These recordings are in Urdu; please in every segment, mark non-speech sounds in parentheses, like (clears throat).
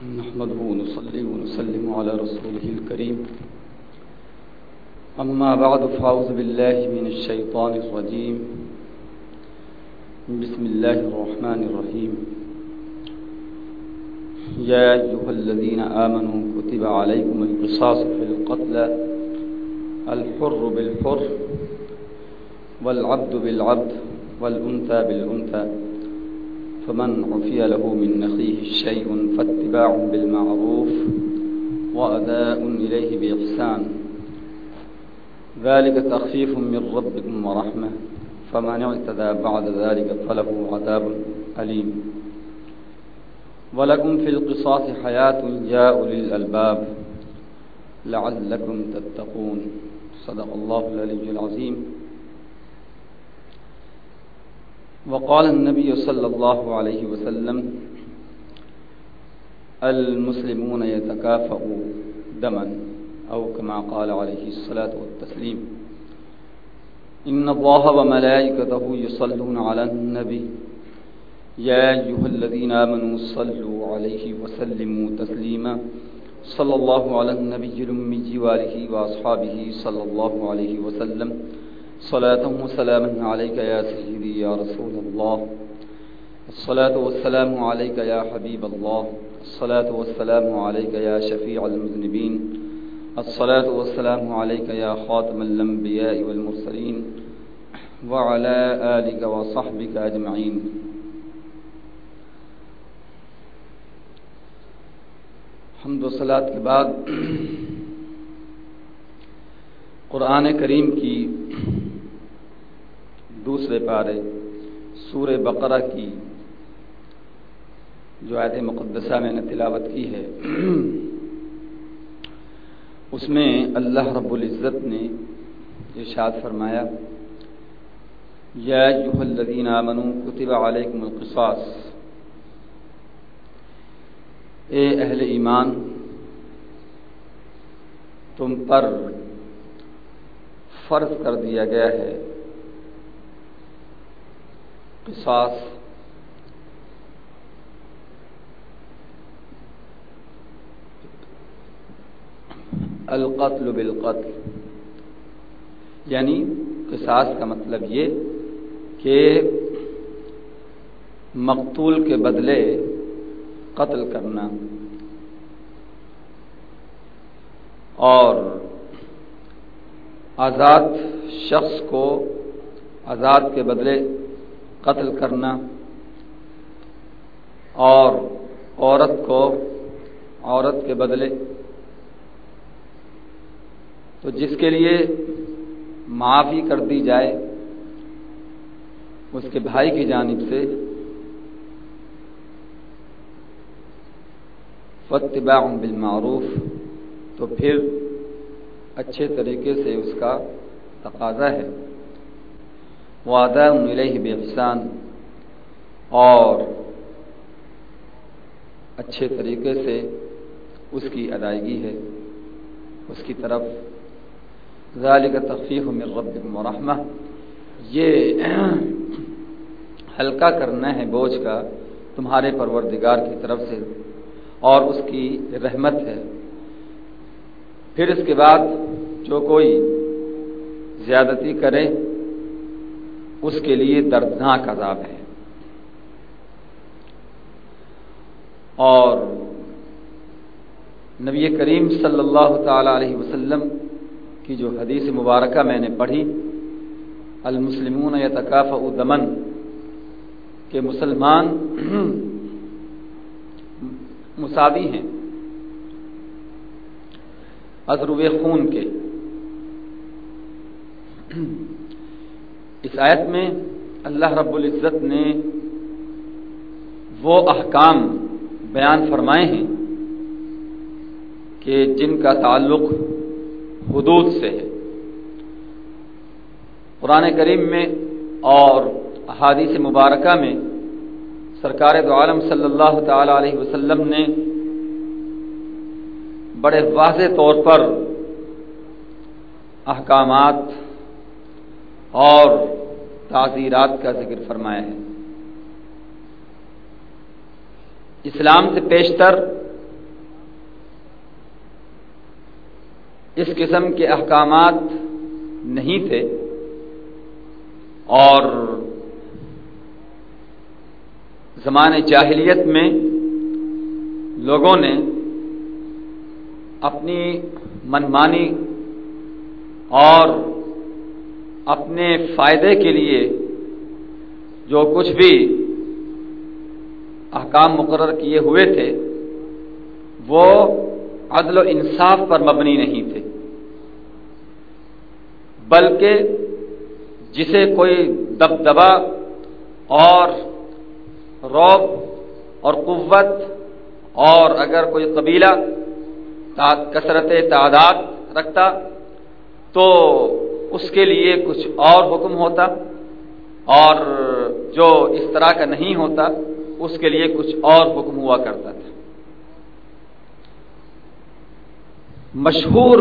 نحمده ونصلي ونسلم على رسوله الكريم. أما بعد، فأعوذ بالله من الشيطان الرجيم. بسم الله الرحمن الرحيم. يا أيها الذين آمنوا، كتب عليكم القصاص في القتل، الحر بالحر، والعبد بالعبد، والأنثى بالأنثى. فمن عفي له من نخيه شيء فاتباع بالمعروف وأداء إليه بإحسان. ذلك تخفيف من ربكم ورحمة. فمن اعتدى بعد ذلك فله عذاب أليم. ولكم في القصاص حياة يا أولي الألباب لعلكم تتقون. صدق الله العلي العظيم. وقال النبي صلى الله عليه وسلم، المسلمون يتكافؤوا دما أو كما قال عليه الصلاة والتسليم. إن الله وملائكته يصلون على النبي. يا أيها الذين آمنوا صلوا عليه وسلموا تسليما. صلى الله على النبي الأمي وآله وأصحابه صلى الله عليه وسلم. صلاة وسلاما عليك يا سيدي يا رسول الله. الصلاة والسلام عليك يا حبيب الله. الصلاة والسلام عليك يا شفيع المذنبين. الصلاة والسلام عليك يا خاتم الأنبياء والمرسلين. وعلى آلك وصحبك أجمعين. حمد و صلاة کے بعد قرآن کریم کی دوسرے پارے سور بقرہ کی جو آیت مقدسہ میں نے تلاوت کی ہے۔ (clears throat) اس میں اللہ رب العزت نے ارشاد فرمایا، یا ایھا الذین آمنوا کتب علیکم القصاص۔ اے اہل ایمان، تم پر فرض کر دیا گیا ہے قصاص القتل بالقتل یعنی قصاص کا مطلب یہ کہ مقتول کے بدلے قتل کرنا اور آزاد شخص کو آزاد کے بدلے قتل کرنا اور عورت کو عورت کے بدلے۔ تو جس کے لیے معافی کر دی جائے، اس کے بھائی کی جانب سے۔ فتباع بالمعروف۔ تو پھر اچھے طریقے سے اس کا تقاضا ہے۔ وعدہ علیہ بحسان اور اچھے طریقے سے اس کی ادائیگی ہے۔ اس کی طرف ذالک تخفیف من ربکم ورحمہ یہ ہلکا کرنا ہے بوجھ کا تمہارے پروردگار کی طرف سے۔ اور اس کی رحمت ہے۔ پھر اس کے بعد جو کوئی زیادتی کرے اس کے لیے دردناک عذاب ہے۔ اور نبی کریم صلی اللہ تعالی علیہ وسلم کی جو حدیث مبارکہ میں نے پڑھی، المسلمون یتکاف دمن، کہ مسلمان (clears throat) مساوی ہیں۔ ازروب خون کے۔ (clears throat) اس آیت میں اللہ رب العزت نے وہ احکام بیان فرمائے ہیں کہ جن کا تعلق حدود سے ہے۔ قرآن کریم میں اور احادیث مبارکہ میں سرکار دو عالم صلی اللہ تعالی علیہ وسلم نے بڑے واضح طور پر احکامات اور تعزیرات کا ذکر فرمایا ہے۔ اسلام سے پیشتر اس قسم کے احکامات نہیں تھے اور زمان جاہلیت میں لوگوں نے اپنی منمانی اور اپنے فائدے کے لیے جو کچھ بھی احکام مقرر کیے ہوئے تھے، وہ عدل و انصاف پر مبنی نہیں تھے۔ بلکہ جسے کوئی دبدبا اور روب اور قوت اور اگر کوئی قبیلہ کثرت تعداد رکھتا تو اس کے لیے کچھ اور حکم ہوتا اور جو اس طرح کا نہیں ہوتا اس کے لیے کچھ اور حکم ہوا کرتا تھا۔ مشہور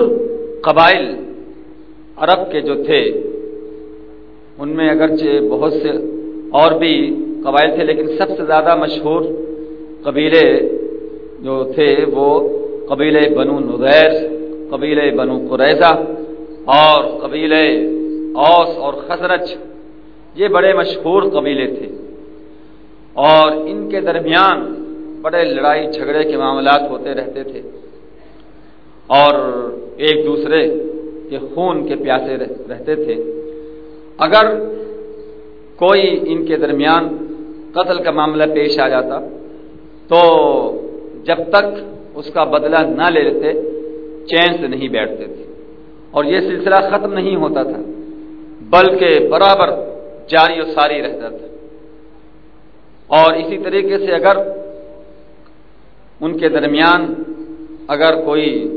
قبائل عرب کے جو تھے، ان میں اگرچہ بہت سے اور بھی قبائل تھے، لیکن سب سے زیادہ مشہور قبیلے جو تھے وہ قبیل بنو نذیر قبیل بنو قریضہ اور قبیل اوس اور خزرج، یہ بڑے مشہور قبیلے تھے۔ اور ان کے درمیان بڑے لڑائی جھگڑے کے معاملات ہوتے رہتے تھے۔ اور ایک دوسرے کے خون کے پیاسے رہتے تھے۔ اگر کوئی ان کے درمیان قتل کا معاملہ پیش آ جاتا، تو جب تک اس کا بدلہ نہ لے لیتے، چین سے نہیں بیٹھتے تھے۔ اور یہ سلسلہ ختم نہیں ہوتا تھا، بلکہ برابر جاری و ساری رہتا تھا۔ اور اسی طریقے سے اگر ان کے درمیان اگر کوئی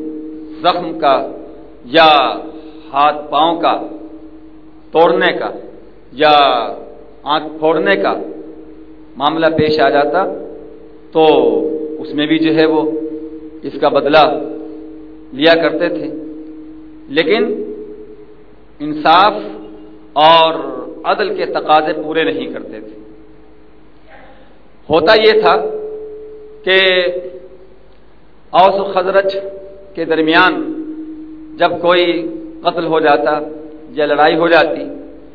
زخم کا یا ہاتھ پاؤں کا توڑنے کا یا آنکھ پھوڑنے کا معاملہ پیش آ جاتا، تو اس میں بھی جو ہے وہ اس کا بدلہ لیا کرتے تھے۔ لیکن انصاف اور عدل کے تقاضے پورے نہیں کرتے تھے۔ ہوتا یہ تھا کہ اوس و خزرج کے درمیان جب کوئی قتل ہو جاتا یا لڑائی ہو جاتی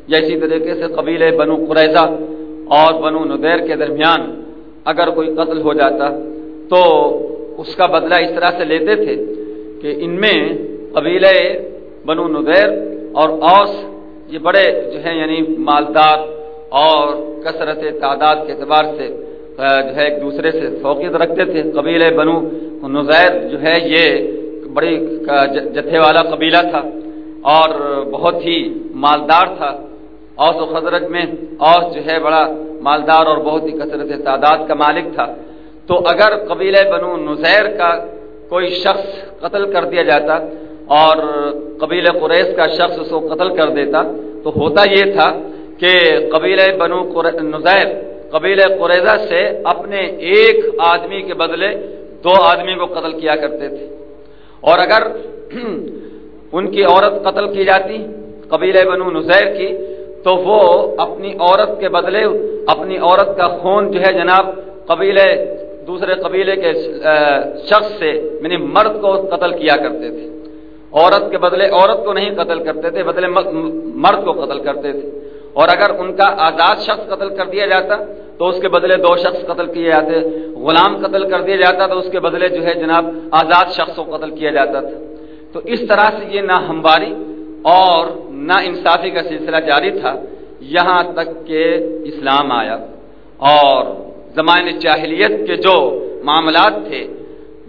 یا اسی طریقے سے قبیل بنو قریضہ اور بنو ندیر کے درمیان اگر کوئی قتل ہو جاتا تو اس کا بدلہ اس طرح سے لیتے تھے کہ ان میں قبیل بنو ندیر اور اوس، یہ بڑے جو ہے یعنی مالدار اور کثرت تعداد کے اعتبار سے جو ہے ایک دوسرے سے فوقیت رکھتے تھے۔ قبیل بنو نظیر جو ہے، یہ بڑی جتھے والا قبیلہ تھا اور بہت ہی مالدار تھا۔ اوس و خزرت میں اوس جو ہے، بڑا مالدار اور بہت ہی کثرت تعداد کا مالک تھا۔ تو اگر قبیل بنو نظیر کا کوئی شخص قتل کر دیا جاتا اور قبیل قریش کا شخص اس کو قتل کر دیتا تو ہوتا یہ تھا کہ قبیل بنو نظیر قبیل قریضہ سے اپنے ایک آدمی کے بدلے دو آدمی کو قتل کیا کرتے تھے۔ اور اگر (clears throat) ان کی عورت قتل کی جاتی قبیل بنو نزیر کی، تو وہ اپنی عورت کے بدلے، اپنی عورت کا خون جو ہے جناب قبیلے دوسرے قبیلے کے شخص سے یعنی مرد کو قتل کیا کرتے تھے۔ عورت کے بدلے عورت کو نہیں قتل کرتے تھے، بدلے مرد کو قتل کرتے تھے۔ اور اگر ان کا آزاد شخص قتل کر دیا جاتا، تو اس کے بدلے دو شخص قتل کیے جاتے، غلام قتل کر دیا جاتا، تو اس کے بدلے جو ہے جناب آزاد شخص کو قتل کیا جاتا تھا۔ تو اس طرح سے یہ نہ ہمواری اور نہ انصافی کا سلسلہ جاری تھا۔ یہاں تک کہ اسلام آیا اور زمانے جاہلیت کے جو معاملات تھے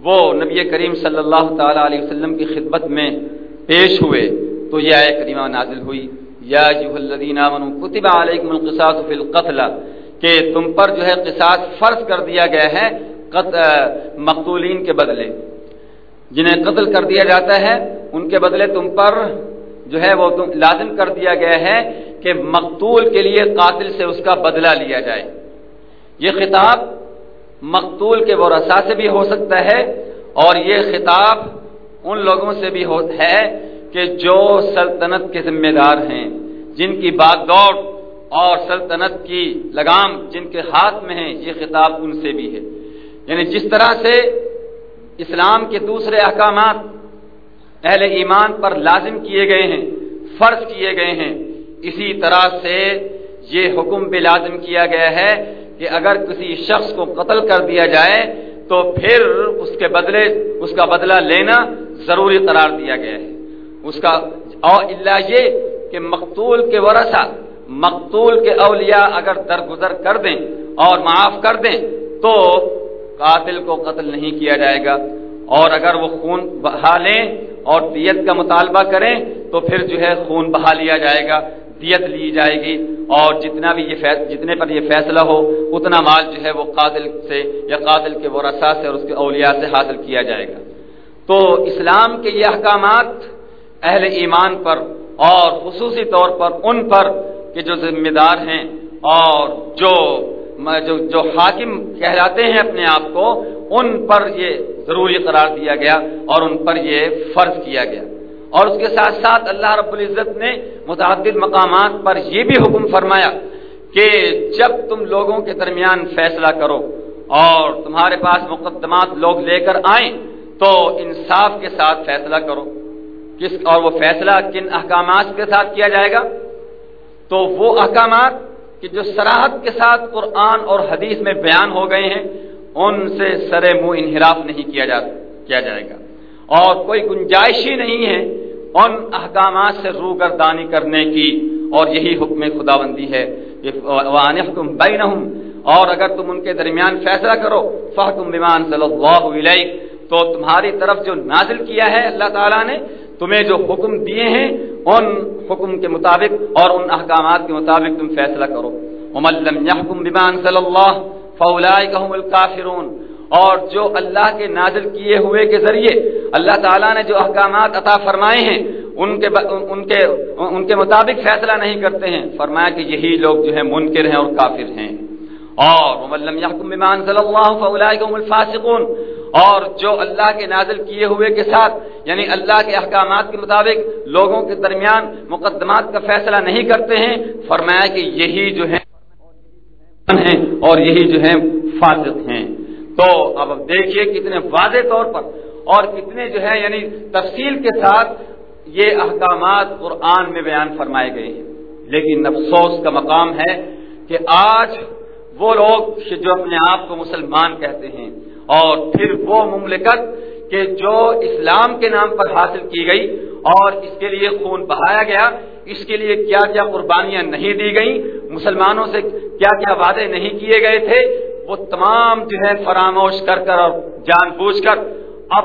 وہ نبی کریم صلی اللہ تعالی علیہ وسلم کی خدمت میں پیش ہوئے تو یہ آئے کریمہ نازل ہوئی۔ یا الذین آمنوا کتب علیکم القصاص فی القتل، کہ تم پر جو ہے قصاص فرض کر دیا گیا ہے مقتولین کے بدلے۔ جنہیں قتل کر دیا جاتا ہے، ان کے بدلے تم پر جو ہے وہ تم لازم کر دیا گیا ہے کہ مقتول کے لیے قاتل سے اس کا بدلہ لیا جائے۔ یہ خطاب مقتول کے ورثا سے بھی ہو سکتا ہے اور یہ خطاب ان لوگوں سے بھی ہے کہ جو سلطنت کے ذمہ دار ہیں، جن کی بات دوڑ اور سلطنت کی لگام جن کے ہاتھ میں ہے یہ خطاب ان سے بھی ہے۔ یعنی جس طرح سے اسلام کے دوسرے احکامات اہل ایمان پر لازم کیے گئے ہیں، فرض کیے گئے ہیں، اسی طرح سے یہ حکم بھی لازم کیا گیا ہے کہ اگر کسی شخص کو قتل کر دیا جائے تو پھر اس کے بدلے اس کا بدلہ لینا ضروری قرار دیا گیا ہے۔ اس کا اور اللہ یہ کہ مقتول کے ورثہ، مقتول کے اولیاء اگر درگزر کر دیں اور معاف کر دیں تو قاتل کو قتل نہیں کیا جائے گا۔ اور اگر وہ خون بہا لیں اور دیت کا مطالبہ کریں تو پھر جو ہے خون بہا لیا جائے گا۔ دیت لی جائے گی اور جتنا بھی یہ جتنے پر یہ فیصلہ ہو، اتنا مال جو ہے وہ قاتل سے یا قاتل کے ورثہ سے اور اس کے اولیاء سے حاصل کیا جائے گا۔ تو اسلام کے یہ احکامات اہل ایمان پر اور خصوصی طور پر ان پر کہ جو ذمہ دار ہیں اور جو جو جو حاکم کہلاتے ہیں اپنے آپ کو، ان پر یہ ضروری قرار دیا گیا اور ان پر یہ فرض کیا گیا۔ اور اس کے ساتھ ساتھ اللہ رب العزت نے متعدد مقامات پر یہ بھی حکم فرمایا کہ جب تم لوگوں کے درمیان فیصلہ کرو اور تمہارے پاس مقدمات لوگ لے کر آئیں، تو انصاف کے ساتھ فیصلہ کرو۔ کس اور وہ فیصلہ کن احکامات کے ساتھ کیا جائے گا؟ تو وہ احکامات کہ جو سراحت کے ساتھ قرآن اور حدیث میں بیان ہو گئے ہیں، ان سے سر منہ انحراف نہیں کیا جا، کیا جائے گا۔ اور کوئی گنجائش ہی نہیں ہے ان احکامات سے روگردانی کرنے کی اور یہی حکم خدا بندی ہے کہ بینہم اور اگر تم ان کے درمیان فیصلہ کرو فحکم بمان صلی اللہ علیہ تو تمہاری طرف جو نازل کیا ہے اللہ تعالیٰ نے، تمہیں جو حکم دیے ہیں، ان حکم کے مطابق اور ان احکامات کے مطابق تم فیصلہ کرو۔ لم يحكم بما انزل الله فاولئك هم اور جو اللہ کے نازل کیے ہوئے کے ذریعے اللہ تعالیٰ نے جو احکامات عطا فرمائے ہیں، ان کے ان کے ان کے مطابق فیصلہ نہیں کرتے ہیں۔ فرمایا کہ یہی لوگ جو ہیں منکر ہیں اور کافر ہیں۔ اور لم الفاسقون۔ اور جو اللہ کے نازل کیے ہوئے کے ساتھ یعنی اللہ کے احکامات کے مطابق لوگوں کے درمیان مقدمات کا فیصلہ نہیں کرتے ہیں، فرمایا کہ یہی جو ہیں، اور یہی جو ہیں فاسق ہیں۔ تو اب دیکھیے کتنے واضح طور پر اور کتنے جو ہے یعنی تفصیل کے ساتھ یہ احکامات قرآن میں بیان فرمائے گئے ہیں۔ لیکن افسوس کا مقام ہے کہ آج وہ لوگ جو اپنے آپ کو مسلمان کہتے ہیں اور پھر وہ مملکت کہ جو اسلام کے نام پر حاصل کی گئی اور اس کے لیے خون بہایا گیا، اس کے لیے کیا کیا قربانیاں نہیں دی گئیں، مسلمانوں سے کیا کیا وعدے نہیں کیے گئے تھے وہ تمام جو ہے فراموش کر کر اور جان بوجھ کر اب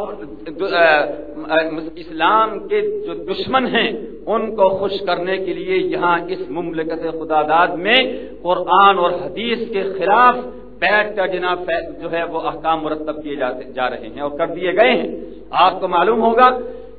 اسلام کے جو دشمن ہیں، ان کو خوش کرنے کے لیے یہاں اس مملکت خدا داد میں قرآن اور حدیث کے خلاف بیٹھ کر جناب جو ہے وہ احکام مرتب کیے جا رہے ہیں اور کر دیے گئے ہیں۔ آپ کو معلوم ہوگا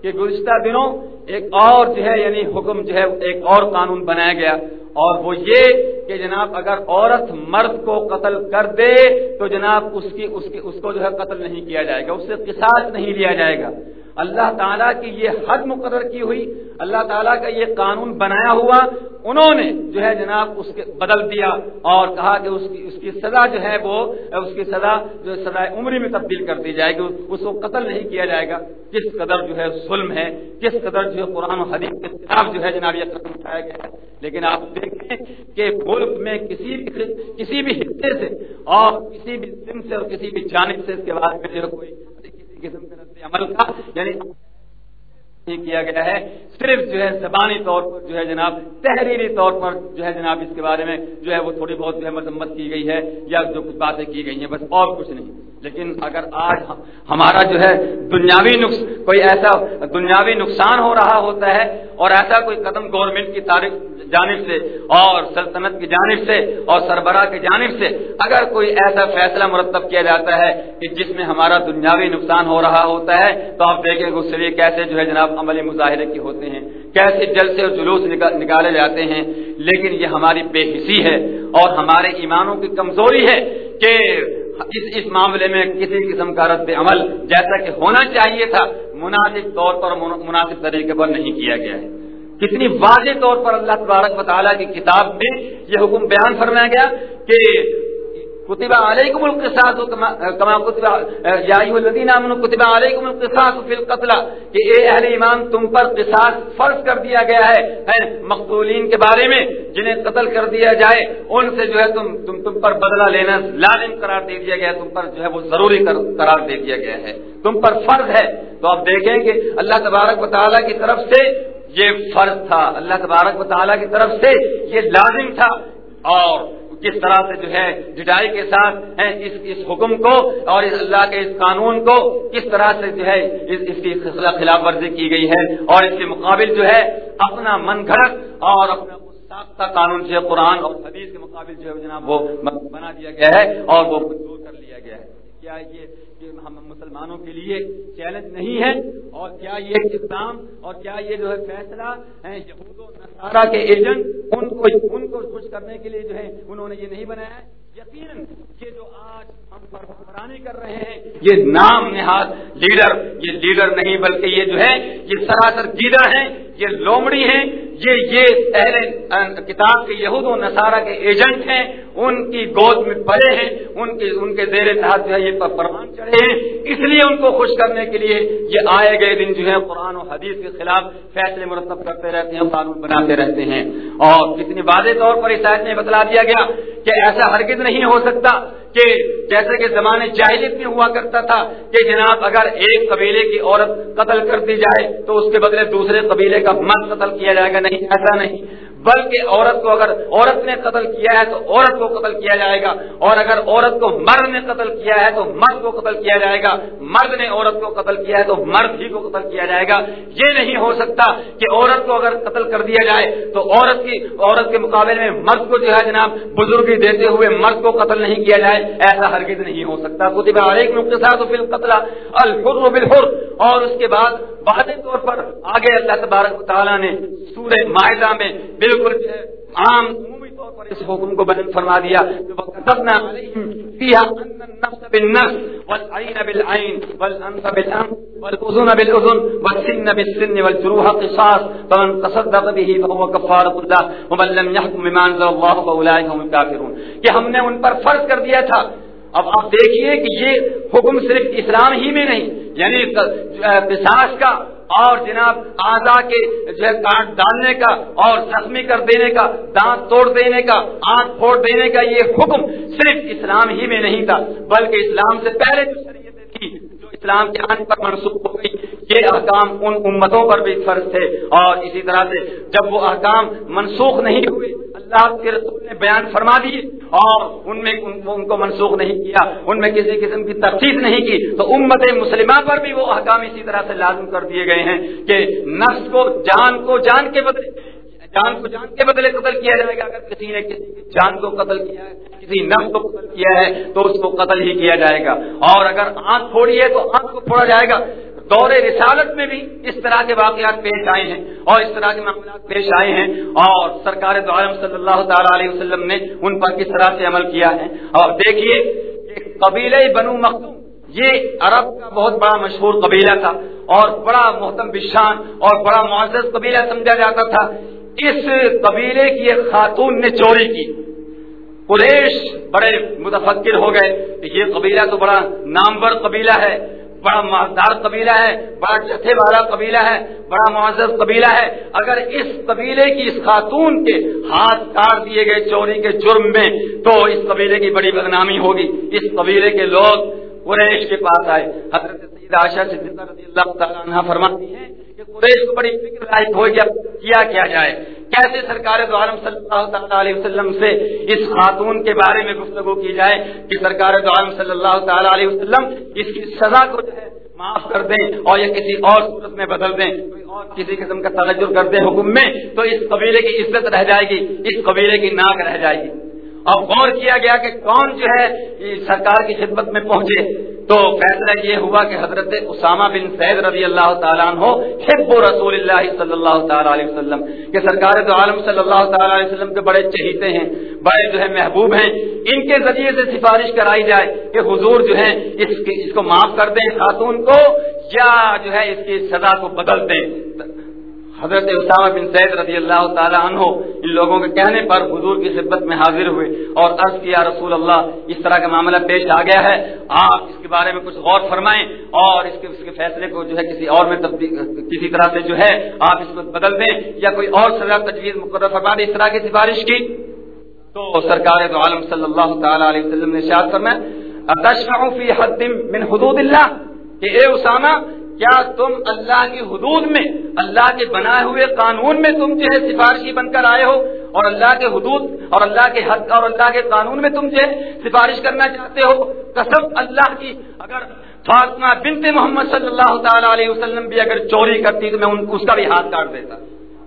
کہ گزشتہ دنوں ایک اور جو ہے یعنی حکم جو ہے، ایک اور قانون بنایا گیا۔ اور وہ یہ کہ جناب اگر عورت مرد کو قتل کر دے تو جناب اس کی اس کی اس کو جو ہے قتل نہیں کیا جائے گا، اس سے قصاص نہیں لیا جائے گا۔ اللہ تعالیٰ کی یہ حد مقرر کی ہوئی، اللہ تعالیٰ کا یہ قانون بنایا ہوا، انہوں نے جو ہے جناب اس کے بدل دیا اور کہا کہ اس کی اس کی سزا جو ہے وہ، اس کی سزا جو سزا عمری میں تبدیل کر دی جائے گی، اس کو قتل نہیں کیا جائے گا۔ کس قدر جو ہے ظلم ہے، کس قدر جو ہے قرآن و حدیث کے خلاف جو ہے جناب یہ قدم اٹھایا گیا ہے۔ لیکن آپ دیکھیں کہ ملک میں کسی بھی کسی بھی حصے سے اور کسی بھی سم سے اور کسی بھی جانب سے اس کے بارے میں جو کوئی قسم کا عمل کا یعنی کیا گیا ہے، صرف جو ہے زبانی طور پر جو ہے جناب، تحریری طور پر جو ہے جناب اس کے بارے میں جو ہے وہ تھوڑی بہت جو ہے مذمت کی گئی ہے یا جو کچھ باتیں کی گئی ہیں، بس اور کچھ نہیں۔ لیکن اگر آج ہمارا جو ہے دنیاوی نقص، کوئی ایسا دنیاوی نقصان ہو رہا ہوتا ہے اور ایسا کوئی قدم گورنمنٹ کی تاریخ جانب سے اور سلطنت کی جانب سے اور سربراہ کی جانب سے اگر کوئی ایسا فیصلہ مرتب کیا جاتا ہے کہ جس میں ہمارا دنیاوی نقصان ہو رہا ہوتا ہے، تو آپ دیکھیں گے اس سے کیسے جو ہے جناب عملی مظاہرے کی ہوتے ہیں، کیسے جلسے اور جلوس نکالے جاتے ہیں، لیکن یہ ہماری بے حسی ہے اور ہمارے ایمانوں کی کمزوری ہے کہ اس اس معاملے میں کسی قسم کا رد عمل جیسا کہ ہونا چاہیے تھا، مناسب طور پر مناسب طریقے پر نہیں کیا گیا ہے۔ کتنی واضح طور پر اللہ تبارک و تعالیٰ کی کتاب میں یہ حکم بیان فرمایا گیا کہ کتبہ علیکم القصاص کما کتبہ یا ایھا الذین آمنوا کتبہ علیکم القصاص فی القتل، کہ اے اہل ایمان، تم پر قصاص فرض کر دیا گیا ہے۔ مقتولین کے بارے میں جنہیں قتل کر دیا جائے، ان سے جو ہے تم تم تم پر بدلہ لینا لازم قرار دے دیا گیا تم پر جو ہے وہ ضروری قرار دے دیا گیا ہے۔ تم پر فرض ہے۔ تو آپ دیکھیں کہ اللہ تبارک و تعالیٰ کی طرف سے یہ فرض تھا۔ اللہ تبارک و تعالیٰ کی طرف سے یہ لازم تھا۔ اور کس طرح سے جو ہے جٹائی کے ساتھ اس اس حکم کو اور اس اللہ کے اس قانون کو کس طرح سے جو ہے اس, اس کی خلاف ورزی کی گئی ہے اور اس کے مقابل جو ہے اپنا من گھڑت اور اپنا ساختہ قانون جو ہے قرآن اور حدیث کے مقابل جو ہے جناب وہ بنا دیا گیا ہے اور وہ دور کر لیا گیا ہے۔ کیا یہ ہم مسلمانوں کے لیے چیلنج نہیں ہے؟ اور کیا یہ اقدام اور کیا یہ جو ہے فیصلہ یہود و نصارہ کے ایجنٹ، ان کو ان کو خوش کرنے کے لیے جو ہے انہوں نے یہ نہیں بنایا ہے؟ یقیناً یہ جو آج ہم پر حکمرانی کر رہے ہیں، یہ نام نہاد لیڈر، یہ لیڈر نہیں بلکہ یہ جو ہے، یہ سراسر گیڈر ہیں۔ یہ لومڑی ہیں، یہ یہ پہلے کتاب کے یہود و نصارہ کے ایجنٹ ہیں، ان کی گود میں پڑے ہیں، ان کے ان کے زیر تحت جو ہے، یہ پروان چڑھے ہیں۔ اس لیے ان کو خوش کرنے کے لیے یہ آئے گئے دن جو ہے قرآن و حدیث کے خلاف فیصلے مرتب کرتے رہتے ہیں، قانون بناتے رہتے ہیں۔ اور کتنی واضح طور پر اس آیت میں بتلا دیا گیا کہ ایسا ہرگز نہیں ہو سکتا کہ جیسے کہ زمانے جاہلیت میں ہوا کرتا تھا کہ جناب اگر ایک قبیلے کی عورت قتل کر دی جائے تو اس کے بدلے دوسرے قبیلے کا مرد قتل کیا جائے گا؟ نہیں، ایسا نہیں۔ بلکہ عورت کو اگر عورت نے قتل کیا ہے تو عورت کو قتل کیا جائے گا اور اگر عورت کو مرد نے قتل کیا ہے تو مرد کو قتل کیا جائے گا مرد نے عورت کو قتل کیا ہے تو مرد ہی کو قتل کیا جائے گا یہ نہیں ہو سکتا کہ عورت کو اگر قتل کر دیا جائے تو عورت کی عورت کے مقابلے میں مرد کو جو ہے جناب بزرگی دیتے ہوئے مرد کو قتل نہیں کیا جائے ایسا ہرگز نہیں ہو سکتا۔ کتب ایک نقصان فی القتل الحر بالحر۔ اور اس کے بعد واضح طور پر آگے اللہ تبارک تعالیٰ نے سورہ معاہدہ میں بالکل عام عمومی طور پر اس حکم کو بیان فرما دیا۔ والعين بالعين والسن بالسن والجروح قصاص فمن تصدق به فهو الله ومن لم يحكم بما الله هم الكافرون۔ کہ ہم نے ان پر فرض کر دیا تھا۔ اب آپ دیکھیے کہ یہ حکم صرف اسلام ہی میں نہیں یعنی قصاص کا اور جناب آزا کے جو ہے کاٹ ڈالنے کا اور زخمی کر دینے کا، دانت توڑ دینے کا، آنکھ پھوڑ دینے کا یہ حکم صرف اسلام ہی میں نہیں تھا، بلکہ اسلام سے پہلے جو شریعت تھی جو اسلام کے آنے پر منسوخ ہو گئی، یہ احکام ان امتوں پر بھی فرض تھے۔ اور اسی طرح سے جب وہ احکام منسوخ نہیں ہوئے، اللہ کے رسول نے بیان فرما دیے۔ اور ان میں ان کو منسوخ نہیں کیا، ان میں کسی قسم کی تفصیل نہیں کی۔ تو امت مسلمہ پر بھی وہ احکام اسی طرح سے لازم کر دیے گئے ہیں کہ نفس کو، جان کو جان کے بدلے، جان کو جان کے بدلے قتل کیا جائے گا۔ اگر کسی نے کسی جان کو قتل کیا ہے، کسی نفس کو قتل کیا ہے، تو اس کو قتل ہی کیا جائے گا۔ اور اگر آنکھ پھوڑی ہے تو آنکھ کو پھوڑا جائے گا۔ دور رسالت میں بھی اس طرح کے واقعات پیش آئے ہیں اور اس طرح کے معاملات پیش آئے ہیں اور سرکار دو عالم صلی اللہ تعالی علیہ وسلم نے ان پر کس طرح سے عمل کیا ہے؟ اور دیکھیے قبیلہ بنو مختوم یہ عرب کا بہت بڑا مشہور قبیلہ تھا اور بڑا محتم بشان اور بڑا معزز قبیلہ سمجھا جاتا تھا۔ اس قبیلے کی ایک خاتون نے چوری کی۔ قریش بڑے متفکر ہو گئے کہ یہ قبیلہ تو بڑا نامور قبیلہ ہے۔ بڑا مالدار قبیلہ ہے، بڑا جتھے والا قبیلہ ہے، بڑا معزز قبیلہ ہے۔ اگر اس قبیلے کی اس خاتون کے ہاتھ کاٹ دیے گئے چوری کے جرم میں، تو اس قبیلے کی بڑی بدنامی ہوگی۔ اس قبیلے کے لوگ قریش کے پاس آئے۔ حضرت سید عائشہ سے رضی اللہ تعالیٰ عنہ فرماتی ہیں کہ قریش کو بڑی فکر لائق ہو گیا کیا کیا جائے۔ کیسے سرکار دو عالم صلی اللہ تعالیٰ علیہ وسلم سے اس خاتون کے بارے میں گفتگو کی جائے کہ سرکار دو عالم صلی اللہ تعالیٰ علیہ وسلم اس کی سزا کو جو ہے معاف کر دیں اور یا کسی اور صورت میں بدل دیں۔ کوئی اور کسی قسم کا تغجر کر دیں حکم میں تو اس قبیلے کی عزت رہ جائے گی، اس قبیلے کی ناک رہ جائے گی۔ اب غور کیا گیا کہ کون جو ہے سرکار کی خدمت میں پہنچے۔ تو فیصلہ یہ ہوا کہ حضرت اسامہ بن سید رضی اللہ تعالیٰ عنہ حب رسول اللہ صلی اللہ تعالیٰ علیہ وسلم، کہ سرکار تو عالم صلی اللہ تعالیٰ علیہ وسلم کے بڑے چہیتے ہیں، بڑے جو ہے محبوب ہیں، ان کے ذریعے سے سفارش کرائی جائے کہ حضور جو ہے اس اس کو معاف کر دیں، خاتون کو، یا جو ہے اس کی سزا کو بدل دیں۔ حضرت اسامہ بن سید رضی اللہ تعالیٰ عنہ ان لوگوں کے کہنے پر حضور کی خدمت میں حاضر ہوئے اور عرض کیا، رسول اللہ، اس طرح کا معاملہ پیش آ گیا ہے، آپ اس کے بارے میں کچھ غور فرمائیں اور اس کے اس کے فیصلے کو جو ہے کسی اور میں کسی طرح سے جو ہے آپ اس کو بدل دیں یا کوئی اور سزا تجویز مقرر فرما دیں اس طرح کی سفارش کی۔ تو سرکار تو عالم صلی اللہ تعالی علیہ وسلم نے شاد فرمایا فی حد من حدود اللہ کہ اے اسامہ کیا تم اللہ کی حدود میں، اللہ کے بنائے ہوئے قانون میں تم جو ہے سفارشی بن کر آئے ہو، اور اللہ کے حدود، اور اللہ کے حق اور اللہ کے قانون میں تم جو ہے سفارش کرنا چاہتے ہو؟ قسم اللہ کی، اگر فاطمہ بنت محمد صلی اللہ تعالی علیہ وسلم بھی اگر چوری کرتی تو میں اس کا بھی ہاتھ کاٹ دیتا۔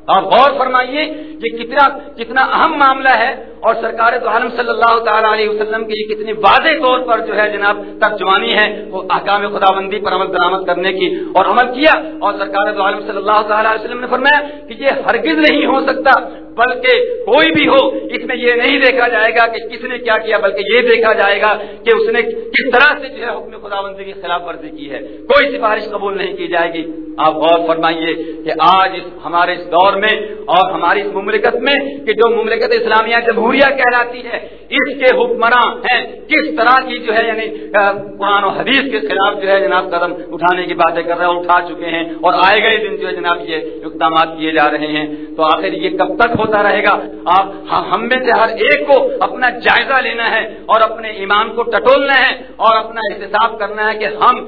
آپ غور فرمائیے یہ کتنا کتنا اہم معاملہ ہے اور سرکار تو عالم صلی اللہ تعالیٰ علیہ وسلم کی یہ کتنی واضح طور پر جو ہے جناب ترجمانی ہے وہ احکام خدا بندی پر عمل درامد کرنے کی اور عمل کیا اور سرکار تو عالم صلی اللہ تعالیٰ علیہ وسلم نے فرمایا کہ یہ ہرگز نہیں ہو سکتا بلکہ کوئی بھی ہو، اس میں یہ نہیں دیکھا جائے گا کہ کس نے کیا کیا، بلکہ یہ دیکھا جائے گا کہ اس نے کس طرح سے جو ہے حکم خدا بندی کی خلاف ورزی کی ہے۔ کوئی سفارش قبول نہیں کی جائے گی۔ آپ غور فرمائیے کہ آج اس، ہمارے اس دور میں اور ہماری اس مملکت میں کہ جو مملکت اسلامیہ جمہوریہ کہلاتی ہے، اس کے حکمراں ہیں۔ کس طرح کی جو ہے یعنی قرآن و حدیث کے خلاف جو ہے جناب قدم اٹھانے کی باتیں کر رہے ہیں، اٹھا چکے ہیں اور آئے گئے دن جو ہے جناب یہ اقدامات کیے جا رہے ہیں۔ تو آخر یہ کب تک ہوتا رہے گا۔ آپ ہم میں سے ہر ایک کو اپنا جائزہ لینا ہے اور اپنے ایمان کو ٹٹولنا ہے اور اپنا احتساب کرنا ہے کہ ہم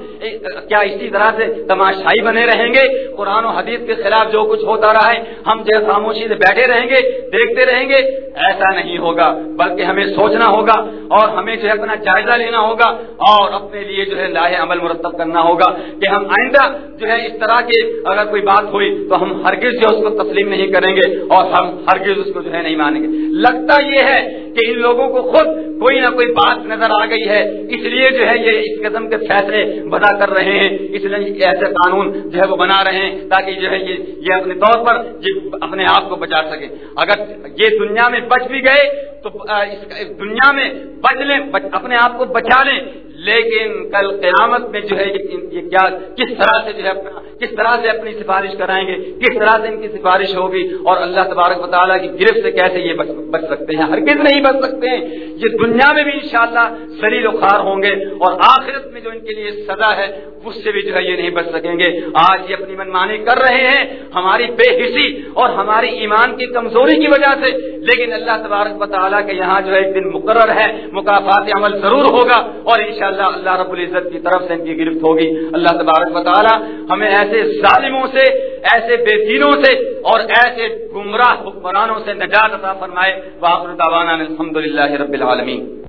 کیا اسی طرح سے تماشائی بنے رہیں گے۔ قرآن و حدیث کے خلاف جو کچھ ہوتا رہا ہے، ہم جو خاموشی سے بیٹھے رہیں گے، دیکھتے رہیں گے، ایسا نہیں ہوگا، بلکہ ہمیں سوچنا ہوگا اور ہمیں جو ہے اپنا جائزہ لینا ہوگا اور اپنے لیے جو ہے لاہ عمل مرتب کرنا ہوگا کہ ہم آئندہ جو ہے اس طرح کے اگر کوئی بات ہوئی تو ہم ہرگز جو اس کو تسلیم نہیں کریں گے اور ہم ہرگز اس کو جو ہے نہیں مانیں گے۔ لگتا یہ ہے کہ ان لوگوں کو خود کوئی نہ کوئی بات نظر آ گئی ہے۔ اس لیے جو ہے یہ اس قسم کے فیصلے بنا کر رہے ہیں۔ اس لیے ایسے قانون جو ہے وہ بنا رہے ہیں تاکہ جو ہے یہ اپنے طور پر اپنے آپ کو بچا سکے۔ اگر یہ دنیا میں بچ بھی گئے تو دنیا میں بچ لیں اپنے آپ کو بچا لیں۔ لیکن کل قیامت میں جو ہے یہ کیا کس طرح سے جو ہے اپنا کس طرح سے اپنی سفارش کرائیں گے؟ کس طرح سے ان کی سفارش ہوگی؟ اور اللہ تبارک مطالعہ کی گرفت سے کیسے یہ بچ سکتے ہیں؟ ہرگز نہیں بچ سکتے ہیں۔ یہ دنیا میں بھی انشاءاللہ شاء و خار ہوں گے اور آخرت میں جو ان کے لیے سزا ہے، اس سے بھی جو ہے یہ نہیں بچ سکیں گے۔ آج یہ اپنی منمانی کر رہے ہیں، ہماری بے حسی اور ہماری ایمان کی کمزوری کی وجہ سے۔ لیکن اللہ تبارک مطالعہ کے یہاں جو ہے ایک دن مقرر ہے مقافات عمل ضرور ہوگا اور انشاءاللہ اللہ اللہ رب العزت کی طرف سے ان کی گرفت ہوگی۔ اللہ تبارک مطالعہ ہمیں ایسے ظالموں سے، ایسے بے دینوں سے اور ایسے گمراہ حکمرانوں سے نجات عطا فرمائے۔ واخر دعوانا الحمد للہ رب العالمین۔